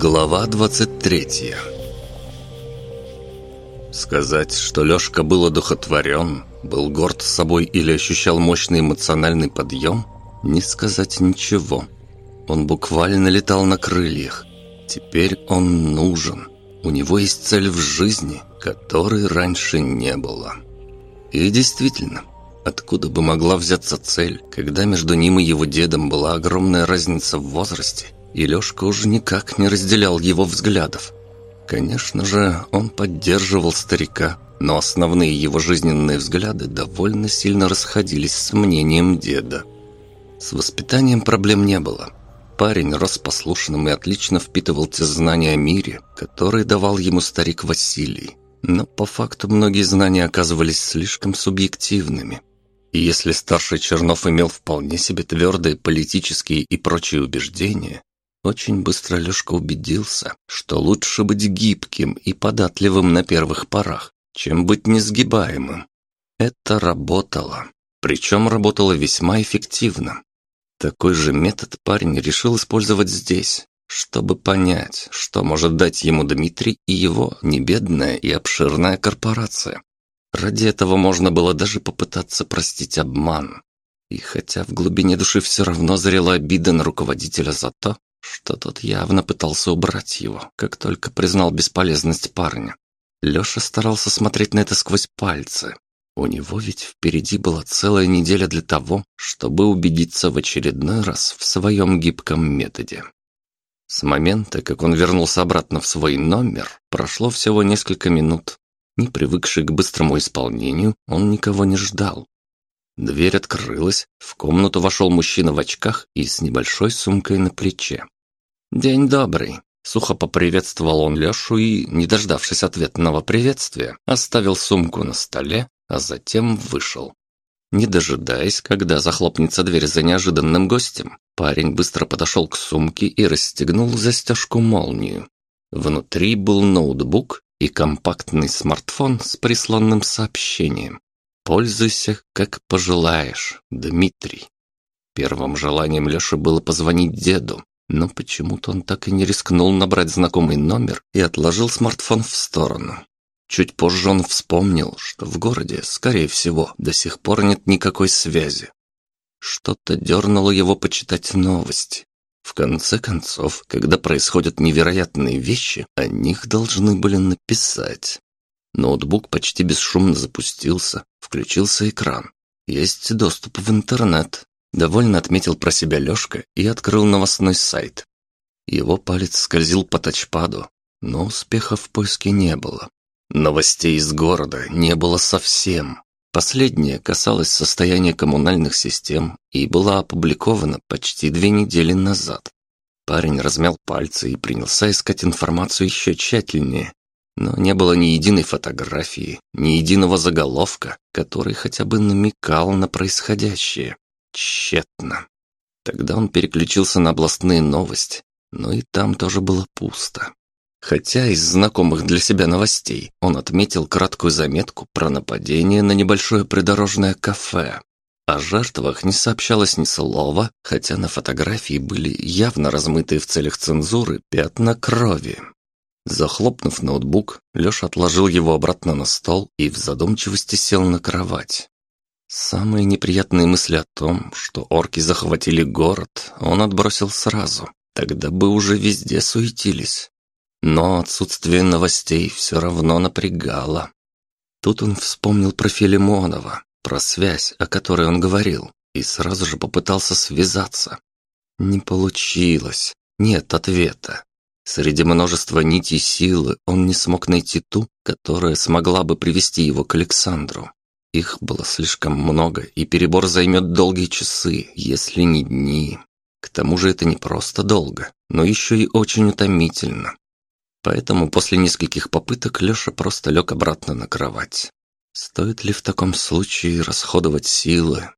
Глава 23 Сказать, что Лёшка был одухотворен, был горд собой или ощущал мощный эмоциональный подъем, не сказать ничего. Он буквально летал на крыльях. Теперь он нужен. У него есть цель в жизни, которой раньше не было. И действительно, откуда бы могла взяться цель, когда между ним и его дедом была огромная разница в возрасте, и Лёшка уже никак не разделял его взглядов. Конечно же, он поддерживал старика, но основные его жизненные взгляды довольно сильно расходились с мнением деда. С воспитанием проблем не было. Парень рос послушным и отлично впитывал те знания о мире, которые давал ему старик Василий. Но по факту многие знания оказывались слишком субъективными. И если старший Чернов имел вполне себе твердые политические и прочие убеждения, очень быстро Лешка убедился, что лучше быть гибким и податливым на первых порах, чем быть несгибаемым. Это работало. Причем работало весьма эффективно. Такой же метод парень решил использовать здесь, чтобы понять, что может дать ему Дмитрий и его небедная и обширная корпорация. Ради этого можно было даже попытаться простить обман. И хотя в глубине души все равно зрела обида на руководителя за то, что тот явно пытался убрать его, как только признал бесполезность парня. Леша старался смотреть на это сквозь пальцы. У него ведь впереди была целая неделя для того, чтобы убедиться в очередной раз в своем гибком методе. С момента, как он вернулся обратно в свой номер, прошло всего несколько минут. Не привыкший к быстрому исполнению, он никого не ждал. Дверь открылась, в комнату вошел мужчина в очках и с небольшой сумкой на плече. «День добрый!» Сухо поприветствовал он Лешу и, не дождавшись ответного приветствия, оставил сумку на столе, а затем вышел. Не дожидаясь, когда захлопнется дверь за неожиданным гостем, парень быстро подошел к сумке и расстегнул застежку-молнию. Внутри был ноутбук и компактный смартфон с присланным сообщением. «Пользуйся, как пожелаешь, Дмитрий». Первым желанием Леши было позвонить деду, но почему-то он так и не рискнул набрать знакомый номер и отложил смартфон в сторону. Чуть позже он вспомнил, что в городе, скорее всего, до сих пор нет никакой связи. Что-то дернуло его почитать новости. В конце концов, когда происходят невероятные вещи, о них должны были написать. Ноутбук почти бесшумно запустился, включился экран. Есть доступ в интернет. Довольно отметил про себя Лёшка и открыл новостной сайт. Его палец скользил по тачпаду, но успеха в поиске не было. Новостей из города не было совсем. Последняя касалась состояния коммунальных систем и была опубликована почти две недели назад. Парень размял пальцы и принялся искать информацию еще тщательнее, но не было ни единой фотографии, ни единого заголовка, который хотя бы намекал на происходящее. Тщетно. Тогда он переключился на областные новости, но и там тоже было пусто. Хотя из знакомых для себя новостей он отметил краткую заметку про нападение на небольшое придорожное кафе. О жертвах не сообщалось ни слова, хотя на фотографии были явно размытые в целях цензуры пятна крови. Захлопнув ноутбук, Леша отложил его обратно на стол и в задумчивости сел на кровать. Самые неприятные мысли о том, что орки захватили город, он отбросил сразу. Тогда бы уже везде суетились. Но отсутствие новостей все равно напрягало. Тут он вспомнил про Филимонова, про связь, о которой он говорил, и сразу же попытался связаться. Не получилось. Нет ответа. Среди множества нитей силы он не смог найти ту, которая смогла бы привести его к Александру. Их было слишком много, и перебор займет долгие часы, если не дни. К тому же это не просто долго, но еще и очень утомительно. Поэтому после нескольких попыток Леша просто лег обратно на кровать. Стоит ли в таком случае расходовать силы?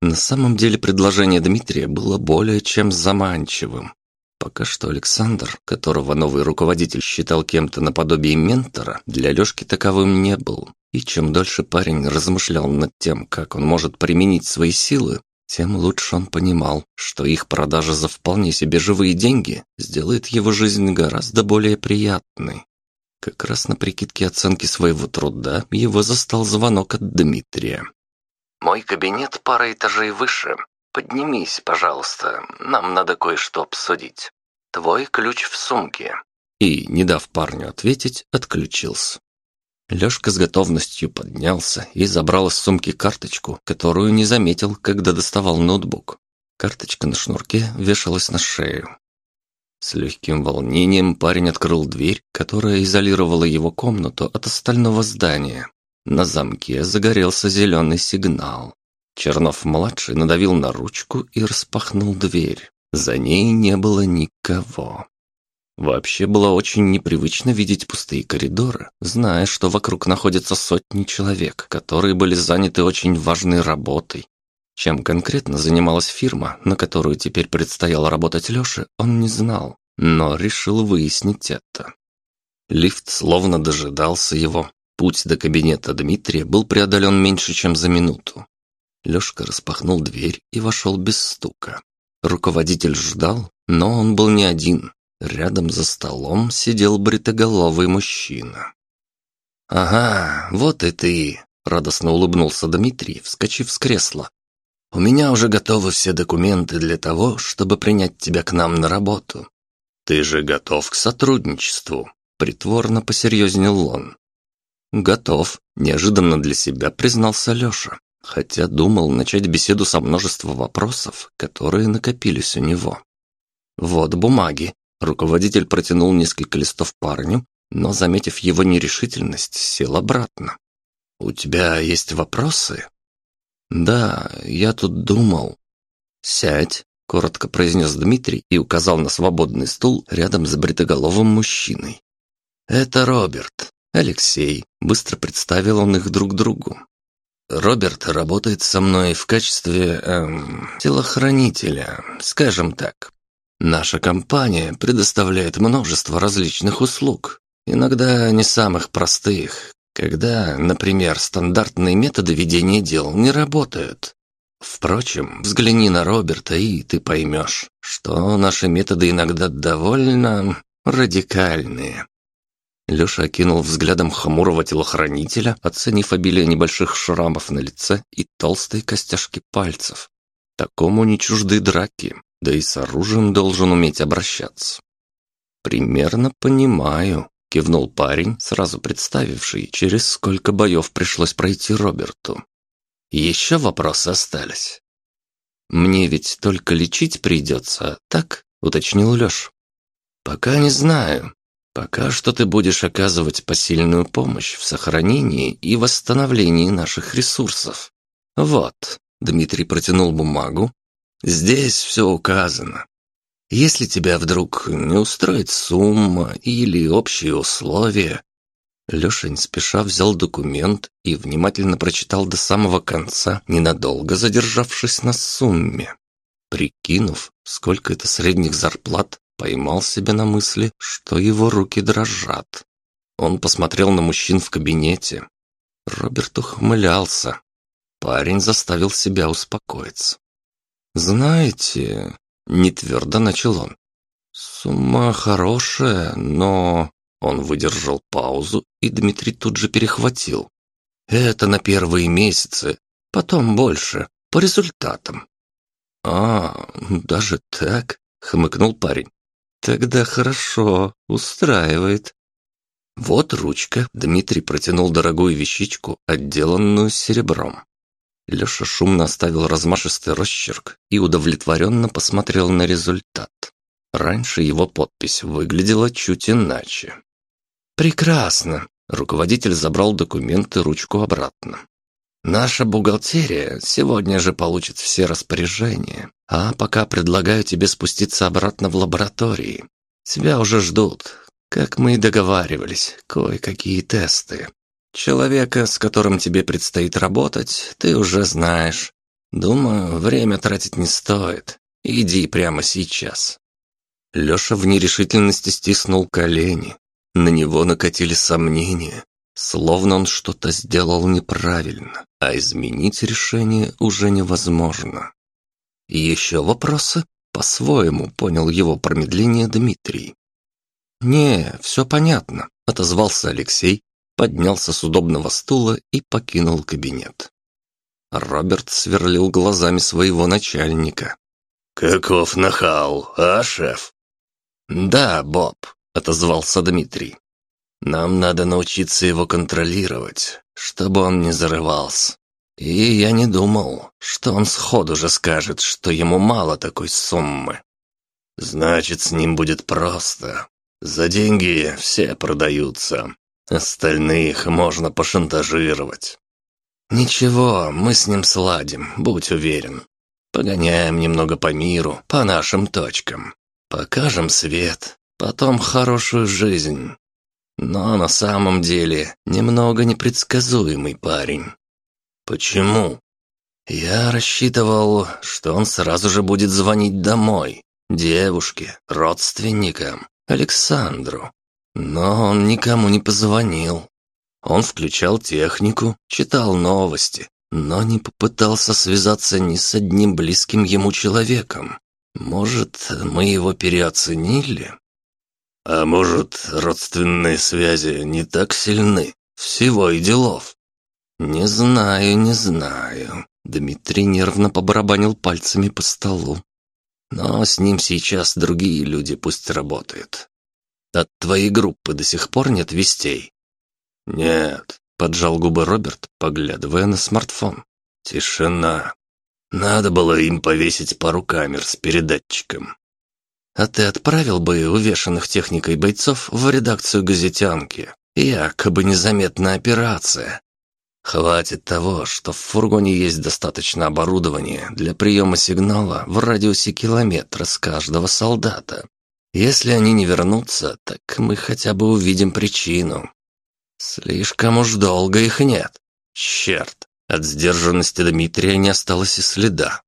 На самом деле предложение Дмитрия было более чем заманчивым. Пока что Александр, которого новый руководитель считал кем-то наподобие ментора, для Лёшки таковым не был. И чем дольше парень размышлял над тем, как он может применить свои силы, тем лучше он понимал, что их продажа за вполне себе живые деньги сделает его жизнь гораздо более приятной. Как раз на прикидке оценки своего труда его застал звонок от Дмитрия. «Мой кабинет пара этажей выше. Поднимись, пожалуйста, нам надо кое-что обсудить. Твой ключ в сумке». И, не дав парню ответить, отключился. Лёшка с готовностью поднялся и забрал из сумки карточку, которую не заметил, когда доставал ноутбук. Карточка на шнурке вешалась на шею. С легким волнением парень открыл дверь, которая изолировала его комнату от остального здания. На замке загорелся зеленый сигнал. Чернов-младший надавил на ручку и распахнул дверь. За ней не было никого. Вообще было очень непривычно видеть пустые коридоры, зная, что вокруг находятся сотни человек, которые были заняты очень важной работой. Чем конкретно занималась фирма, на которую теперь предстояло работать Лёше, он не знал, но решил выяснить это. Лифт словно дожидался его. Путь до кабинета Дмитрия был преодолен меньше, чем за минуту. Лёшка распахнул дверь и вошел без стука. Руководитель ждал, но он был не один. Рядом за столом сидел бритоголовый мужчина. «Ага, вот и ты!» — радостно улыбнулся Дмитрий, вскочив с кресла. «У меня уже готовы все документы для того, чтобы принять тебя к нам на работу. Ты же готов к сотрудничеству?» — притворно посерьезнел он. «Готов», — неожиданно для себя признался Леша, хотя думал начать беседу со множества вопросов, которые накопились у него. «Вот бумаги», Руководитель протянул несколько листов парню, но, заметив его нерешительность, сел обратно. «У тебя есть вопросы?» «Да, я тут думал». «Сядь», — коротко произнес Дмитрий и указал на свободный стул рядом с бритоголовым мужчиной. «Это Роберт, Алексей», — быстро представил он их друг другу. «Роберт работает со мной в качестве, эм, телохранителя, скажем так. Наша компания предоставляет множество различных услуг, иногда не самых простых, когда, например, стандартные методы ведения дел не работают. Впрочем, взгляни на Роберта, и ты поймешь, что наши методы иногда довольно радикальные. Леша окинул взглядом хмурого телохранителя, оценив обилие небольших шрамов на лице и толстые костяшки пальцев. Такому не чужды драки, да и с оружием должен уметь обращаться. Примерно понимаю, кивнул парень, сразу представивший, через сколько боев пришлось пройти Роберту. Еще вопросы остались. Мне ведь только лечить придется, так? уточнил Лёш. Пока не знаю. Пока что ты будешь оказывать посильную помощь в сохранении и восстановлении наших ресурсов. Вот, Дмитрий протянул бумагу, Здесь все указано. Если тебя вдруг не устроит сумма или общие условия, Леша не спеша взял документ и внимательно прочитал до самого конца, ненадолго задержавшись на сумме. Прикинув, сколько это средних зарплат, поймал себя на мысли, что его руки дрожат. Он посмотрел на мужчин в кабинете. Роберт ухмылялся. Парень заставил себя успокоиться. «Знаете...» — не твердо начал он. «Сумма хорошая, но...» Он выдержал паузу, и Дмитрий тут же перехватил. «Это на первые месяцы, потом больше, по результатам». «А, даже так?» — хмыкнул парень. «Тогда хорошо, устраивает». Вот ручка, Дмитрий протянул дорогую вещичку, отделанную серебром. Леша шумно оставил размашистый росчерк и удовлетворенно посмотрел на результат. Раньше его подпись выглядела чуть иначе. «Прекрасно!» Руководитель забрал документы ручку обратно. «Наша бухгалтерия сегодня же получит все распоряжения, а пока предлагаю тебе спуститься обратно в лаборатории. Тебя уже ждут, как мы и договаривались, кое-какие тесты. Человека, с которым тебе предстоит работать, ты уже знаешь. Думаю, время тратить не стоит. Иди прямо сейчас». Леша в нерешительности стиснул колени. На него накатили сомнения, словно он что-то сделал неправильно, а изменить решение уже невозможно. Еще вопросы? По-своему понял его промедление Дмитрий. «Не, все понятно», — отозвался Алексей, поднялся с удобного стула и покинул кабинет. Роберт сверлил глазами своего начальника. «Каков нахал, а, шеф?» «Да, Боб», — отозвался Дмитрий. «Нам надо научиться его контролировать, чтобы он не зарывался. И я не думал, что он сходу же скажет, что ему мало такой суммы. Значит, с ним будет просто. За деньги все продаются. Остальных можно пошантажировать. Ничего, мы с ним сладим, будь уверен. Погоняем немного по миру, по нашим точкам. Покажем свет, потом хорошую жизнь. Но на самом деле немного непредсказуемый парень. Почему? Я рассчитывал, что он сразу же будет звонить домой, девушке, родственникам, Александру. Но он никому не позвонил. Он включал технику, читал новости, но не попытался связаться ни с одним близким ему человеком. Может, мы его переоценили? А может, родственные связи не так сильны? Всего и делов. «Не знаю, не знаю». Дмитрий нервно побарабанил пальцами по столу. «Но с ним сейчас другие люди пусть работают. От твоей группы до сих пор нет вестей?» «Нет», — поджал губы Роберт, поглядывая на смартфон. «Тишина. Надо было им повесить пару камер с передатчиком». «А ты отправил бы увешанных техникой бойцов в редакцию газетянки? Якобы незаметная операция, Хватит того, что в фургоне есть достаточно оборудования для приема сигнала в радиусе километра с каждого солдата. Если они не вернутся, так мы хотя бы увидим причину. Слишком уж долго их нет. Черт, от сдержанности Дмитрия не осталось и следа.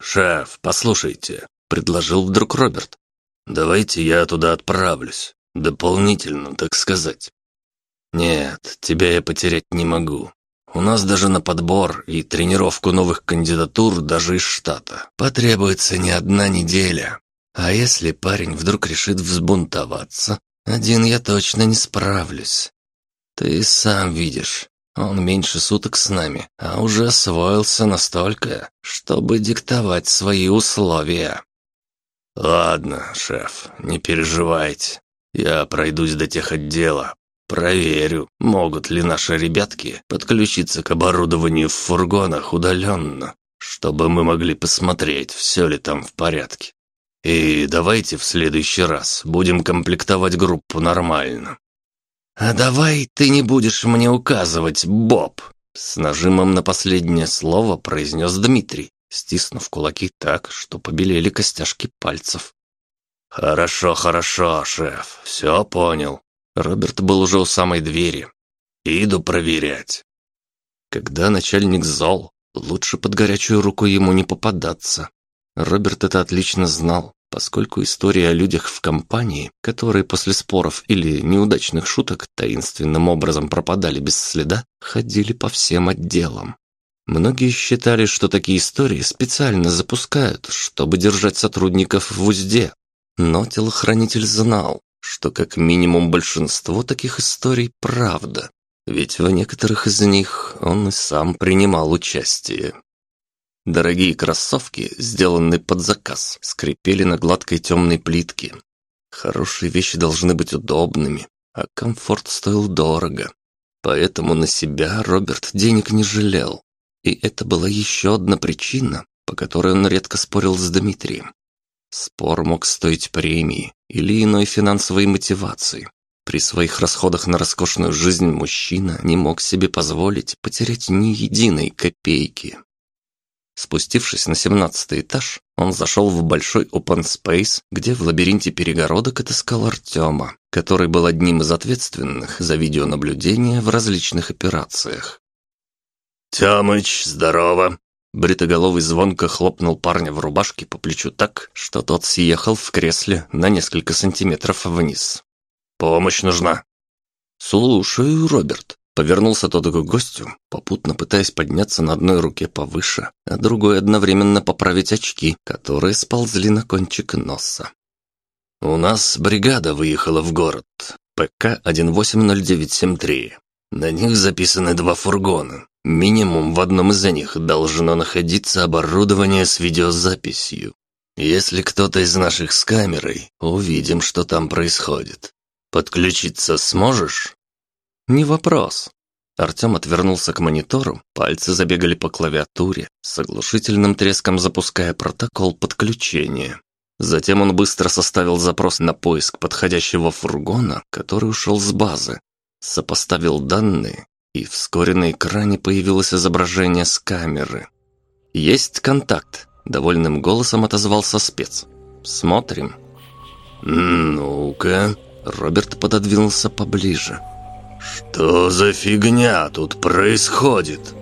«Шеф, послушайте», — предложил вдруг Роберт. «Давайте я туда отправлюсь. Дополнительно, так сказать. «Нет, тебя я потерять не могу. У нас даже на подбор и тренировку новых кандидатур даже из штата потребуется не одна неделя. А если парень вдруг решит взбунтоваться, один я точно не справлюсь. Ты сам видишь, он меньше суток с нами, а уже освоился настолько, чтобы диктовать свои условия». «Ладно, шеф, не переживайте. Я пройдусь до тех отдела, Проверю, могут ли наши ребятки подключиться к оборудованию в фургонах удаленно, чтобы мы могли посмотреть, все ли там в порядке. И давайте в следующий раз будем комплектовать группу нормально. А давай ты не будешь мне указывать, Боб, с нажимом на последнее слово произнес Дмитрий, стиснув кулаки так, что побелели костяшки пальцев. «Хорошо, хорошо, шеф, все понял. Роберт был уже у самой двери. «Иду проверять». Когда начальник зол, лучше под горячую руку ему не попадаться. Роберт это отлично знал, поскольку истории о людях в компании, которые после споров или неудачных шуток таинственным образом пропадали без следа, ходили по всем отделам. Многие считали, что такие истории специально запускают, чтобы держать сотрудников в узде. Но телохранитель знал, что как минимум большинство таких историй правда, ведь в некоторых из них он и сам принимал участие. Дорогие кроссовки, сделанные под заказ, скрипели на гладкой темной плитке. Хорошие вещи должны быть удобными, а комфорт стоил дорого. Поэтому на себя Роберт денег не жалел. И это была еще одна причина, по которой он редко спорил с Дмитрием. Спор мог стоить премии или иной финансовой мотивации. При своих расходах на роскошную жизнь мужчина не мог себе позволить потерять ни единой копейки. Спустившись на семнадцатый этаж, он зашел в большой open space, где в лабиринте перегородок отыскал Артема, который был одним из ответственных за видеонаблюдение в различных операциях. «Тёмыч, здорово!» Бритоголовый звонко хлопнул парня в рубашке по плечу так, что тот съехал в кресле на несколько сантиметров вниз. «Помощь нужна?» «Слушаю, Роберт», Повернулся тот к гостю, попутно пытаясь подняться на одной руке повыше, а другой одновременно поправить очки, которые сползли на кончик носа. «У нас бригада выехала в город. ПК 180973. На них записаны два фургона. Минимум в одном из них должно находиться оборудование с видеозаписью. Если кто-то из наших с камерой, увидим, что там происходит. Подключиться сможешь?» «Не вопрос». Артем отвернулся к монитору, пальцы забегали по клавиатуре, с оглушительным треском запуская протокол подключения. Затем он быстро составил запрос на поиск подходящего фургона, который ушел с базы, сопоставил данные, и вскоре на экране появилось изображение с камеры. «Есть контакт», — довольным голосом отозвался спец. «Смотрим». «Ну-ка», — Роберт пододвинулся поближе. «Что за фигня тут происходит?»